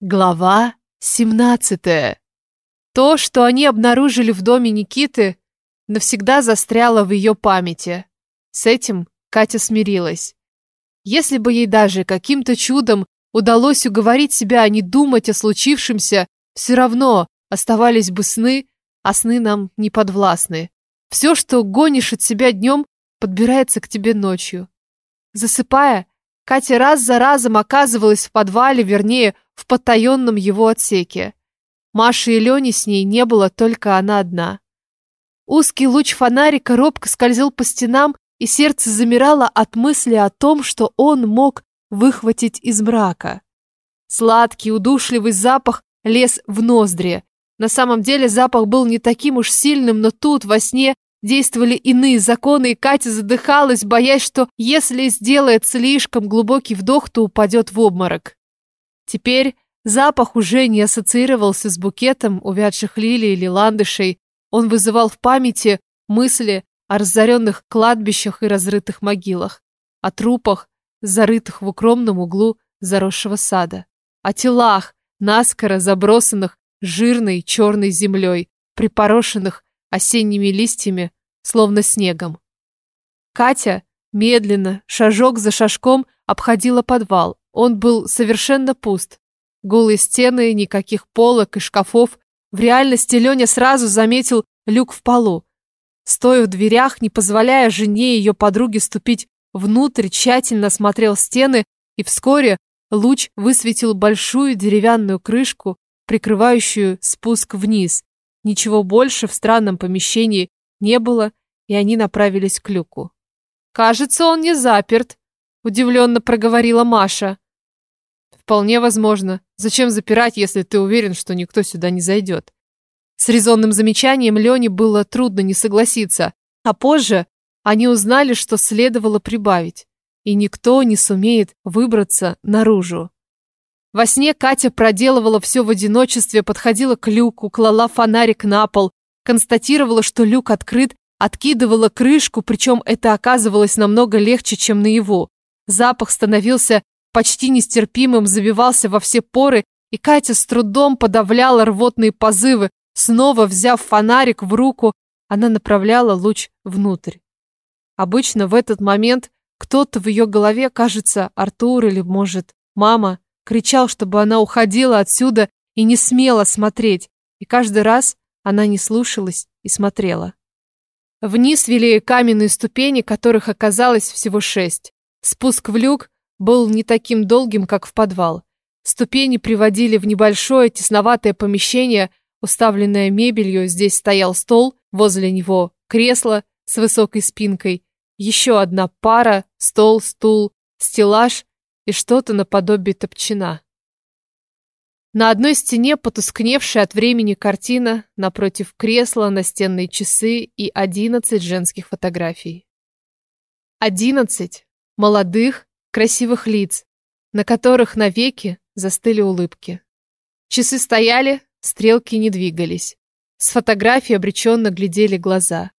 Глава 17. То, что они обнаружили в доме Никиты, навсегда застряло в ее памяти. С этим Катя смирилась. Если бы ей даже каким-то чудом удалось уговорить себя не думать о случившемся, все равно оставались бы сны, а сны нам не подвластны. Все, что гонишь от себя днем, подбирается к тебе ночью. Засыпая, Катя раз за разом оказывалась в подвале, вернее, в потаенном его отсеке. Маши и Лени с ней не было, только она одна. Узкий луч фонарика робко скользил по стенам, и сердце замирало от мысли о том, что он мог выхватить из мрака. Сладкий, удушливый запах лез в ноздри. На самом деле запах был не таким уж сильным, но тут, во сне, действовали иные законы, и Катя задыхалась, боясь, что если сделает слишком глубокий вдох, то упадет в обморок. Теперь запах уже не ассоциировался с букетом увядших лилий или ландышей. Он вызывал в памяти мысли о разоренных кладбищах и разрытых могилах, о трупах, зарытых в укромном углу заросшего сада, о телах, наскоро забросанных жирной черной землей, припорошенных осенними листьями, словно снегом. Катя медленно, шажок за шажком, обходила подвал, он был совершенно пуст. Голые стены, никаких полок и шкафов. В реальности Леня сразу заметил люк в полу. Стоя в дверях, не позволяя жене и ее подруге ступить внутрь, тщательно осмотрел стены, и вскоре луч высветил большую деревянную крышку, прикрывающую спуск вниз. Ничего больше в странном помещении не было, и они направились к люку. «Кажется, он не заперт», Удивленно проговорила Маша. Вполне возможно. Зачем запирать, если ты уверен, что никто сюда не зайдет? С резонным замечанием Лене было трудно не согласиться, а позже они узнали, что следовало прибавить, и никто не сумеет выбраться наружу. Во сне Катя проделывала все в одиночестве, подходила к люку, клала фонарик на пол, констатировала, что люк открыт, откидывала крышку, причем это оказывалось намного легче, чем наяву. Запах становился почти нестерпимым, забивался во все поры, и Катя с трудом подавляла рвотные позывы. Снова взяв фонарик в руку, она направляла луч внутрь. Обычно в этот момент кто-то в ее голове, кажется, Артур или, может, мама, кричал, чтобы она уходила отсюда и не смела смотреть, и каждый раз она не слушалась и смотрела. Вниз вели каменные ступени, которых оказалось всего шесть. Спуск в люк был не таким долгим, как в подвал. Ступени приводили в небольшое тесноватое помещение, уставленное мебелью. Здесь стоял стол, возле него кресло с высокой спинкой, еще одна пара, стол, стул, стеллаж и что-то наподобие топчина. На одной стене потускневшая от времени картина, напротив кресла настенные часы и одиннадцать женских фотографий. Одиннадцать молодых, красивых лиц, на которых навеки застыли улыбки. Часы стояли, стрелки не двигались. С фотографии обреченно глядели глаза.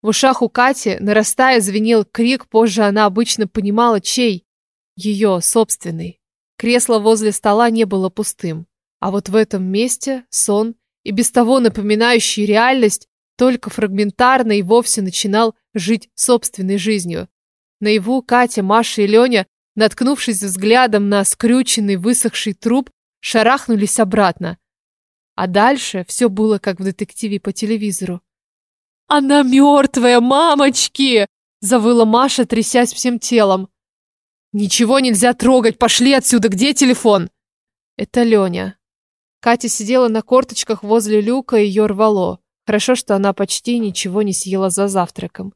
В ушах у Кати, нарастая, звенел крик, позже она обычно понимала, чей. Ее, собственный. Кресло возле стола не было пустым. А вот в этом месте сон, и без того напоминающий реальность, только фрагментарно и вовсе начинал жить собственной жизнью. Наяву Катя, Маша и Леня, наткнувшись взглядом на скрюченный высохший труп, шарахнулись обратно. А дальше все было как в детективе по телевизору. «Она мертвая, мамочки!» – завыла Маша, трясясь всем телом. «Ничего нельзя трогать, пошли отсюда, где телефон?» Это Леня. Катя сидела на корточках возле люка, и ее рвало. Хорошо, что она почти ничего не съела за завтраком.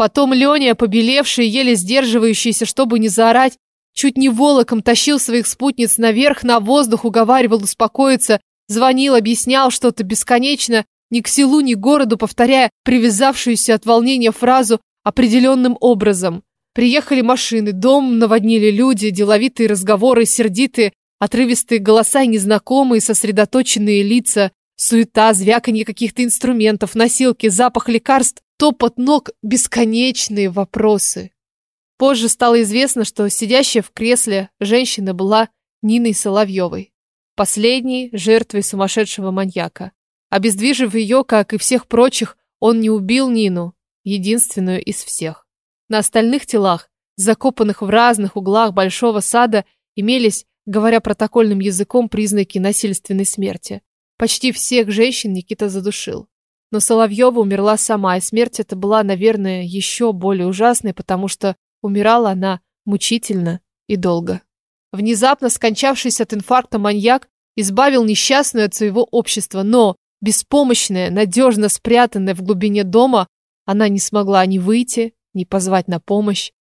Потом Леня, побелевший, еле сдерживающийся, чтобы не заорать, чуть не волоком тащил своих спутниц наверх, на воздух, уговаривал успокоиться, звонил, объяснял что-то бесконечно, ни к селу, ни к городу, повторяя привязавшуюся от волнения фразу определенным образом. Приехали машины, дом наводнили люди, деловитые разговоры, сердитые, отрывистые голоса и незнакомые, сосредоточенные лица, суета, звяканье каких-то инструментов, носилки, запах лекарств топот ног, бесконечные вопросы. Позже стало известно, что сидящая в кресле женщина была Ниной Соловьевой. последней жертвой сумасшедшего маньяка. Обездвижив ее, как и всех прочих, он не убил Нину, единственную из всех. На остальных телах, закопанных в разных углах большого сада, имелись, говоря протокольным языком, признаки насильственной смерти. Почти всех женщин Никита задушил. Но Соловьева умерла сама, и смерть эта была, наверное, еще более ужасной, потому что умирала она мучительно и долго. Внезапно скончавшийся от инфаркта маньяк избавил несчастную от своего общества, но, беспомощная, надежно спрятанная в глубине дома, она не смогла ни выйти, ни позвать на помощь.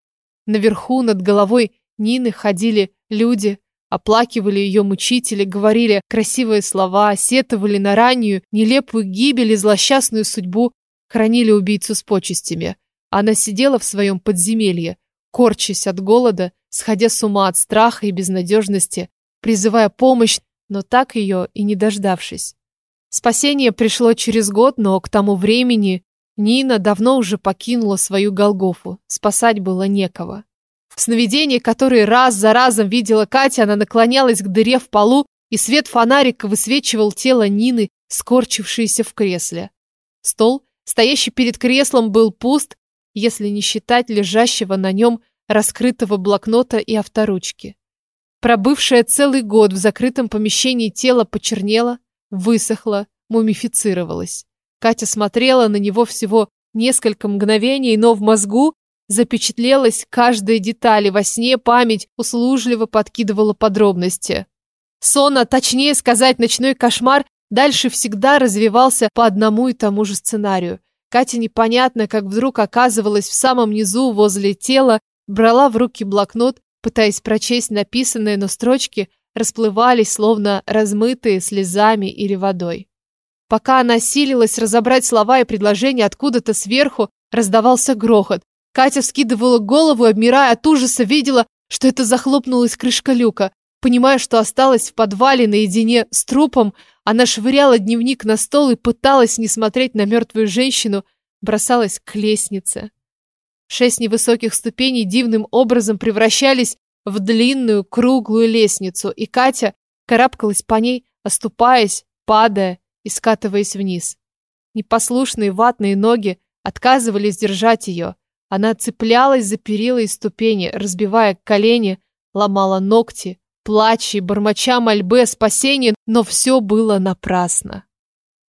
Наверху, над головой Нины ходили люди, Оплакивали ее мучители, говорили красивые слова, сетовали на раннюю, нелепую гибель и злосчастную судьбу, хранили убийцу с почестями. Она сидела в своем подземелье, корчась от голода, сходя с ума от страха и безнадежности, призывая помощь, но так ее и не дождавшись. Спасение пришло через год, но к тому времени Нина давно уже покинула свою Голгофу, спасать было некого. В сновидении, которые раз за разом видела Катя, она наклонялась к дыре в полу, и свет фонарика высвечивал тело Нины, скорчившееся в кресле. Стол, стоящий перед креслом, был пуст, если не считать лежащего на нем раскрытого блокнота и авторучки. Пробывшее целый год в закрытом помещении тело почернело, высохло, мумифицировалось. Катя смотрела на него всего несколько мгновений, но в мозгу запечатлелась каждая деталь, во сне память услужливо подкидывала подробности. Сон, а точнее сказать ночной кошмар, дальше всегда развивался по одному и тому же сценарию. Катя непонятно, как вдруг оказывалась в самом низу возле тела, брала в руки блокнот, пытаясь прочесть написанное, но строчки расплывались, словно размытые слезами или водой. Пока она силилась разобрать слова и предложения, откуда-то сверху раздавался грохот. Катя вскидывала голову обмирая от ужаса, видела, что это захлопнулась крышка люка. Понимая, что осталась в подвале наедине с трупом, она швыряла дневник на стол и пыталась не смотреть на мертвую женщину, бросалась к лестнице. Шесть невысоких ступеней дивным образом превращались в длинную круглую лестницу, и Катя карабкалась по ней, оступаясь, падая и скатываясь вниз. Непослушные ватные ноги отказывались держать ее. Она цеплялась за перила и ступени, разбивая колени, ломала ногти, плача бормоча мольбы о спасении, но все было напрасно.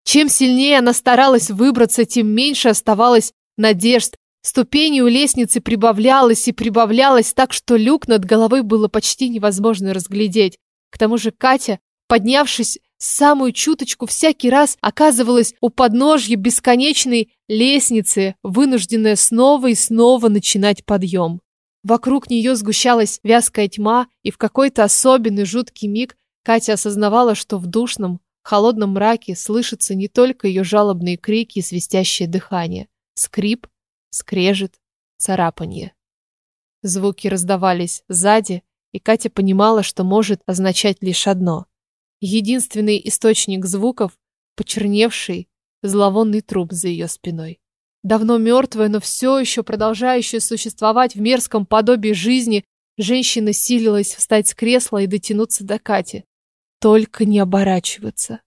Чем сильнее она старалась выбраться, тем меньше оставалось надежд. Ступени у лестницы прибавлялось и прибавлялось так, что люк над головой было почти невозможно разглядеть. К тому же Катя, поднявшись самую чуточку всякий раз оказывалась у подножья бесконечной лестницы, вынужденная снова и снова начинать подъем. Вокруг нее сгущалась вязкая тьма, и в какой-то особенный жуткий миг Катя осознавала, что в душном, холодном мраке слышатся не только ее жалобные крики и свистящее дыхание. Скрип, скрежет, царапанье. Звуки раздавались сзади, и Катя понимала, что может означать лишь одно. Единственный источник звуков — почерневший, зловонный труп за ее спиной. Давно мертвая, но все еще продолжающая существовать в мерзком подобии жизни, женщина силилась встать с кресла и дотянуться до Кати. Только не оборачиваться.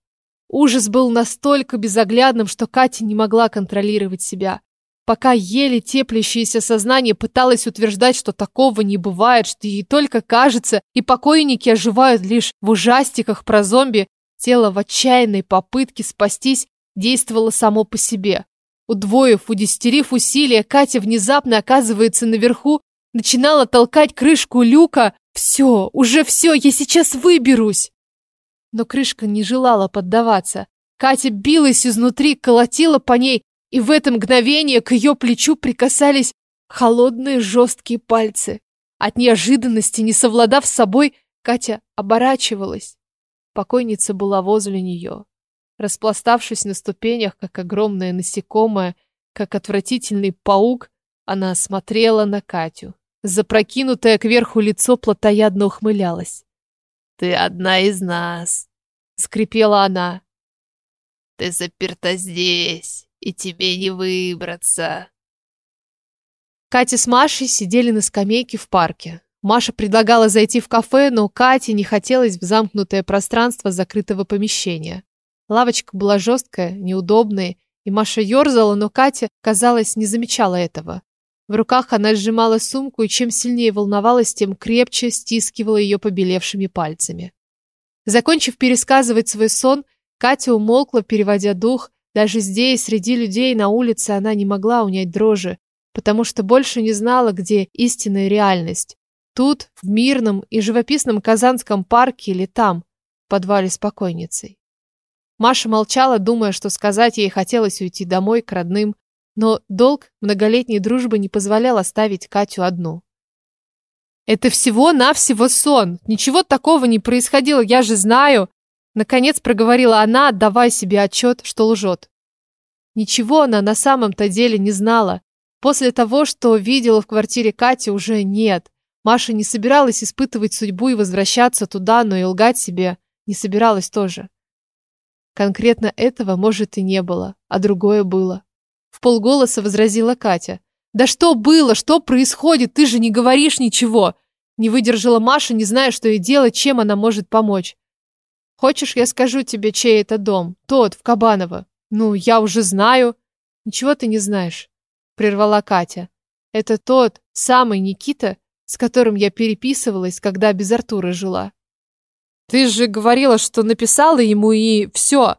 Ужас был настолько безоглядным, что Катя не могла контролировать себя. Пока еле теплящееся сознание пыталось утверждать, что такого не бывает, что ей только кажется, и покойники оживают лишь в ужастиках про зомби, тело в отчаянной попытке спастись действовало само по себе. Удвоив, удестерив усилия, Катя внезапно оказывается наверху, начинала толкать крышку люка. «Все, уже все, я сейчас выберусь!» Но крышка не желала поддаваться. Катя билась изнутри, колотила по ней, и в это мгновение к ее плечу прикасались холодные жесткие пальцы. От неожиданности, не совладав с собой, Катя оборачивалась. Покойница была возле нее. Распластавшись на ступенях, как огромное насекомое, как отвратительный паук, она смотрела на Катю. Запрокинутое кверху лицо плотоядно ухмылялось. «Ты одна из нас», — скрипела она. «Ты заперта здесь, и тебе не выбраться. Катя с Машей сидели на скамейке в парке. Маша предлагала зайти в кафе, но Кате не хотелось в замкнутое пространство закрытого помещения. Лавочка была жесткая, неудобная, и Маша ерзала, но Катя, казалось, не замечала этого. В руках она сжимала сумку, и чем сильнее волновалась, тем крепче стискивала ее побелевшими пальцами. Закончив пересказывать свой сон, Катя умолкла, переводя дух. Даже здесь, среди людей на улице, она не могла унять дрожи, потому что больше не знала, где истинная реальность. Тут, в мирном и живописном Казанском парке или там, в подвале с покойницей. Маша молчала, думая, что сказать ей хотелось уйти домой к родным, но долг многолетней дружбы не позволял оставить Катю одну. «Это всего-навсего сон. Ничего такого не происходило, я же знаю!» Наконец проговорила она, отдавая себе отчет, что лжет. Ничего она на самом-то деле не знала. После того, что видела в квартире Кати, уже нет. Маша не собиралась испытывать судьбу и возвращаться туда, но и лгать себе не собиралась тоже. Конкретно этого, может, и не было, а другое было. В полголоса возразила Катя. «Да что было? Что происходит? Ты же не говоришь ничего!» Не выдержала Маша, не зная, что ей делать, чем она может помочь. «Хочешь, я скажу тебе, чей это дом? Тот, в Кабаново». «Ну, я уже знаю». «Ничего ты не знаешь», — прервала Катя. «Это тот самый Никита, с которым я переписывалась, когда без Артура жила. Ты же говорила, что написала ему и все.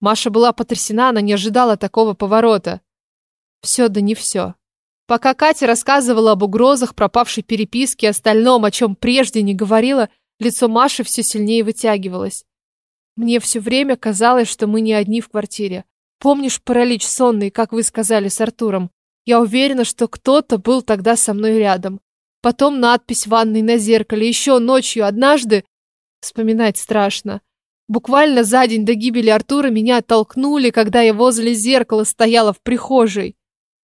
Маша была потрясена, она не ожидала такого поворота. Все да не все. Пока Катя рассказывала об угрозах, пропавшей переписке и остальном, о чем прежде не говорила, лицо Маши все сильнее вытягивалось. Мне все время казалось, что мы не одни в квартире. Помнишь паралич сонный, как вы сказали с Артуром? Я уверена, что кто-то был тогда со мной рядом. Потом надпись ванной на зеркале. Еще ночью однажды... Вспоминать страшно. Буквально за день до гибели Артура меня оттолкнули, когда я возле зеркала стояла в прихожей.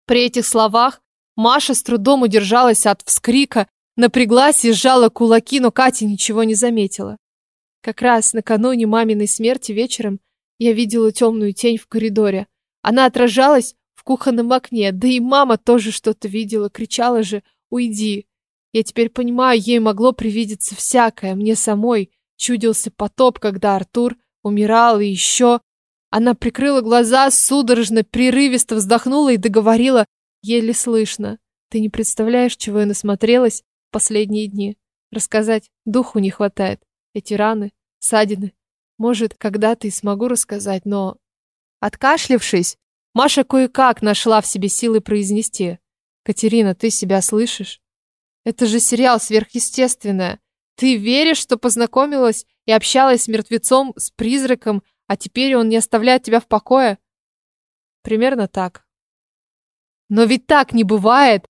При этих словах Маша с трудом удержалась от вскрика, напряглась и сжала кулаки, но Катя ничего не заметила. Как раз накануне маминой смерти вечером я видела темную тень в коридоре. Она отражалась в кухонном окне, да и мама тоже что-то видела, кричала же «Уйди!». Я теперь понимаю, ей могло привидеться всякое. Мне самой чудился потоп, когда Артур умирал, и еще... Она прикрыла глаза, судорожно, прерывисто вздохнула и договорила, еле слышно. Ты не представляешь, чего я насмотрелась последние дни. Рассказать духу не хватает. Эти раны, ссадины. Может, когда-то и смогу рассказать, но... Откашлившись, Маша кое-как нашла в себе силы произнести. «Катерина, ты себя слышишь?» Это же сериал сверхъестественное. Ты веришь, что познакомилась и общалась с мертвецом, с призраком, а теперь он не оставляет тебя в покое? Примерно так. Но ведь так не бывает.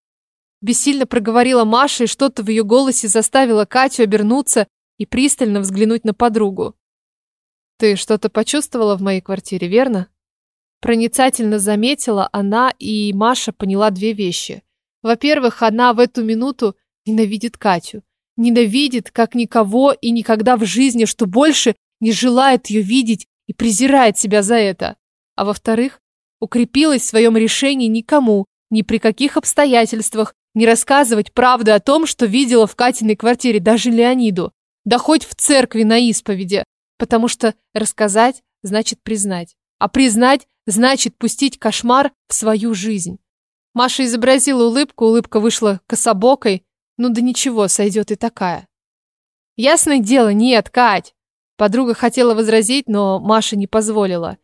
Бессильно проговорила Маша, и что-то в ее голосе заставило Катю обернуться и пристально взглянуть на подругу. Ты что-то почувствовала в моей квартире, верно? Проницательно заметила она, и Маша поняла две вещи. Во-первых, она в эту минуту Ненавидит Катю. Ненавидит, как никого и никогда в жизни, что больше не желает ее видеть и презирает себя за это. А во-вторых, укрепилась в своем решении никому, ни при каких обстоятельствах, не рассказывать правду о том, что видела в Катиной квартире даже Леониду. Да хоть в церкви на исповеди. Потому что рассказать значит признать. А признать значит пустить кошмар в свою жизнь. Маша изобразила улыбку, улыбка вышла кособокой, ну да ничего, сойдет и такая. Ясное дело, нет, Кать. Подруга хотела возразить, но Маша не позволила.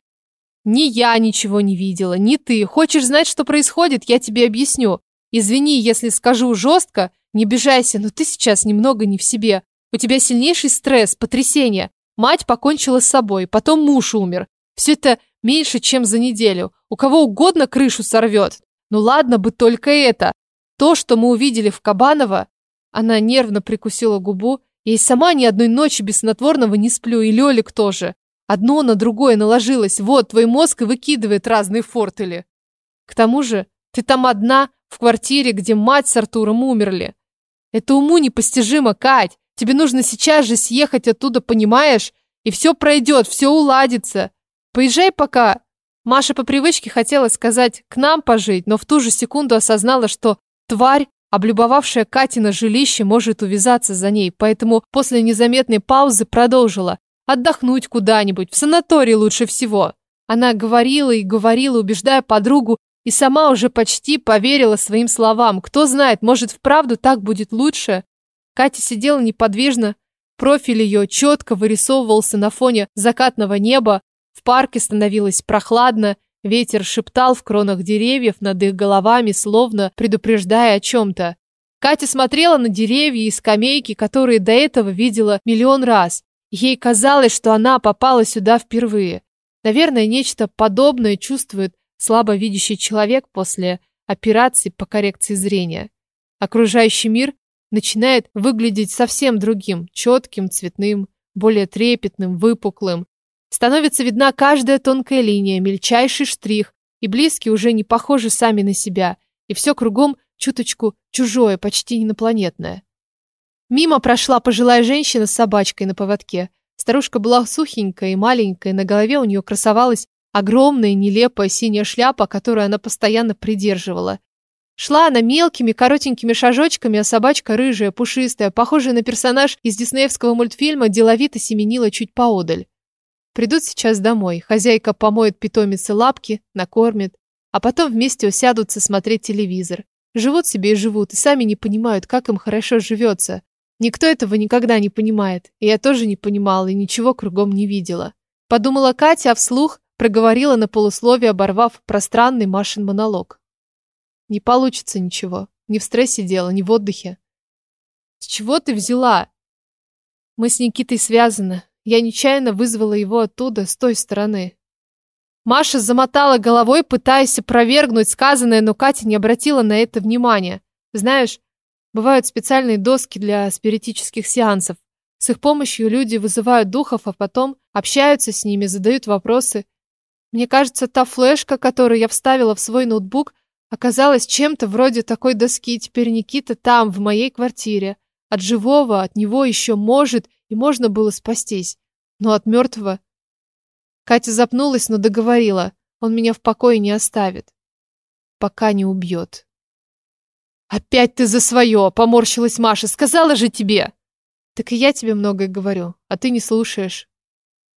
Ни я ничего не видела, ни ты. Хочешь знать, что происходит, я тебе объясню. Извини, если скажу жестко, не обижайся, но ты сейчас немного не в себе. У тебя сильнейший стресс, потрясение. Мать покончила с собой, потом муж умер. Все это меньше, чем за неделю. У кого угодно крышу сорвет. Ну ладно бы только это. То, что мы увидели в Кабаново, она нервно прикусила губу. Я и сама ни одной ночи без снотворного не сплю, и Лёлик тоже. Одно на другое наложилось. Вот, твой мозг выкидывает разные фортели. К тому же, ты там одна, в квартире, где мать с Артуром умерли. Это уму непостижимо, Кать. Тебе нужно сейчас же съехать оттуда, понимаешь? И все пройдет, все уладится. Поезжай пока. Маша по привычке хотела сказать «к нам пожить», но в ту же секунду осознала, что Тварь Облюбовавшая Катина жилище может увязаться за ней, поэтому после незаметной паузы продолжила. Отдохнуть куда-нибудь, в санатории лучше всего. Она говорила и говорила, убеждая подругу, и сама уже почти поверила своим словам. Кто знает, может, вправду так будет лучше? Катя сидела неподвижно, профиль ее четко вырисовывался на фоне закатного неба, в парке становилось прохладно, Ветер шептал в кронах деревьев над их головами, словно предупреждая о чем-то. Катя смотрела на деревья и скамейки, которые до этого видела миллион раз. Ей казалось, что она попала сюда впервые. Наверное, нечто подобное чувствует слабо видящий человек после операции по коррекции зрения. Окружающий мир начинает выглядеть совсем другим, четким, цветным, более трепетным, выпуклым. Становится видна каждая тонкая линия, мельчайший штрих, и близкие уже не похожи сами на себя, и все кругом чуточку чужое, почти инопланетное. Мимо прошла пожилая женщина с собачкой на поводке. Старушка была сухенькая и маленькая, на голове у нее красовалась огромная нелепая синяя шляпа, которую она постоянно придерживала. Шла она мелкими, коротенькими шажочками, а собачка рыжая, пушистая, похожая на персонаж из диснеевского мультфильма, деловито семенила чуть поодаль. Придут сейчас домой, хозяйка помоет питомице лапки, накормит, а потом вместе усядутся смотреть телевизор. Живут себе и живут, и сами не понимают, как им хорошо живется. Никто этого никогда не понимает, и я тоже не понимала и ничего кругом не видела. Подумала Катя, а вслух проговорила на полусловие, оборвав пространный Машин монолог. Не получится ничего. Ни в стрессе дело, ни в отдыхе. С чего ты взяла? Мы с Никитой связаны. Я нечаянно вызвала его оттуда, с той стороны. Маша замотала головой, пытаясь опровергнуть сказанное, но Катя не обратила на это внимания. Знаешь, бывают специальные доски для спиритических сеансов. С их помощью люди вызывают духов, а потом общаются с ними, задают вопросы. Мне кажется, та флешка, которую я вставила в свой ноутбук, оказалась чем-то вроде такой доски. Теперь Никита там, в моей квартире. От живого, от него еще может и можно было спастись. Но от мертвого... Катя запнулась, но договорила. Он меня в покое не оставит. Пока не убьет. «Опять ты за свое!» — поморщилась Маша. «Сказала же тебе!» «Так и я тебе многое говорю, а ты не слушаешь».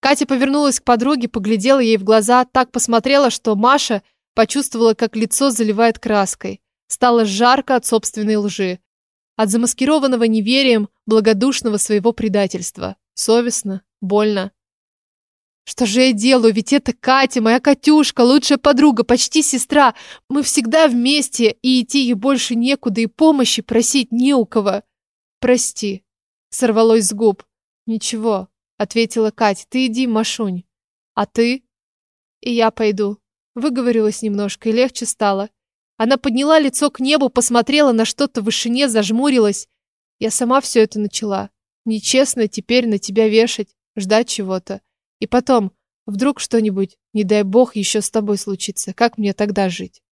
Катя повернулась к подруге, поглядела ей в глаза, так посмотрела, что Маша почувствовала, как лицо заливает краской. Стало жарко от собственной лжи от замаскированного неверием благодушного своего предательства. Совестно, больно. Что же я делаю? Ведь это Катя, моя Катюшка, лучшая подруга, почти сестра. Мы всегда вместе, и идти ей больше некуда, и помощи просить не у кого. Прости, сорвалось с губ. Ничего, ответила Катя, ты иди, Машунь. А ты? И я пойду. Выговорилась немножко, и легче стало. Она подняла лицо к небу, посмотрела на что-то в вышине, зажмурилась. Я сама все это начала. Нечестно теперь на тебя вешать, ждать чего-то. И потом, вдруг что-нибудь, не дай бог, еще с тобой случится. Как мне тогда жить?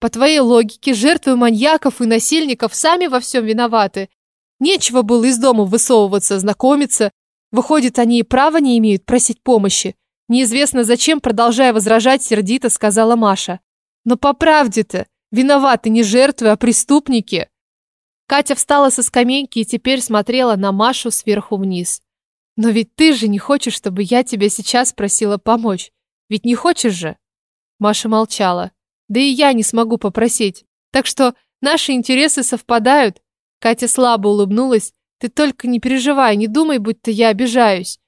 По твоей логике, жертвы маньяков и насильников сами во всем виноваты. Нечего было из дома высовываться, знакомиться. Выходит, они и права не имеют просить помощи. Неизвестно зачем, продолжая возражать, сердито сказала Маша. Но по правде-то, Виноваты не жертвы, а преступники. Катя встала со скамейки и теперь смотрела на Машу сверху вниз. Но ведь ты же не хочешь, чтобы я тебя сейчас просила помочь. Ведь не хочешь же? Маша молчала. Да и я не смогу попросить. Так что наши интересы совпадают. Катя слабо улыбнулась. Ты только не переживай, не думай, будто я обижаюсь.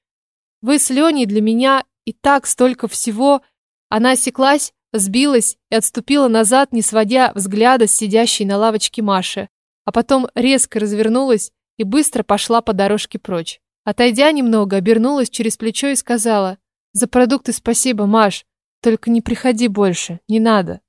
Вы с Леней для меня и так столько всего. Она осеклась, сбилась и отступила назад, не сводя взгляда с сидящей на лавочке Маши, а потом резко развернулась и быстро пошла по дорожке прочь. Отойдя немного, обернулась через плечо и сказала: "За продукты спасибо, Маш, только не приходи больше, не надо".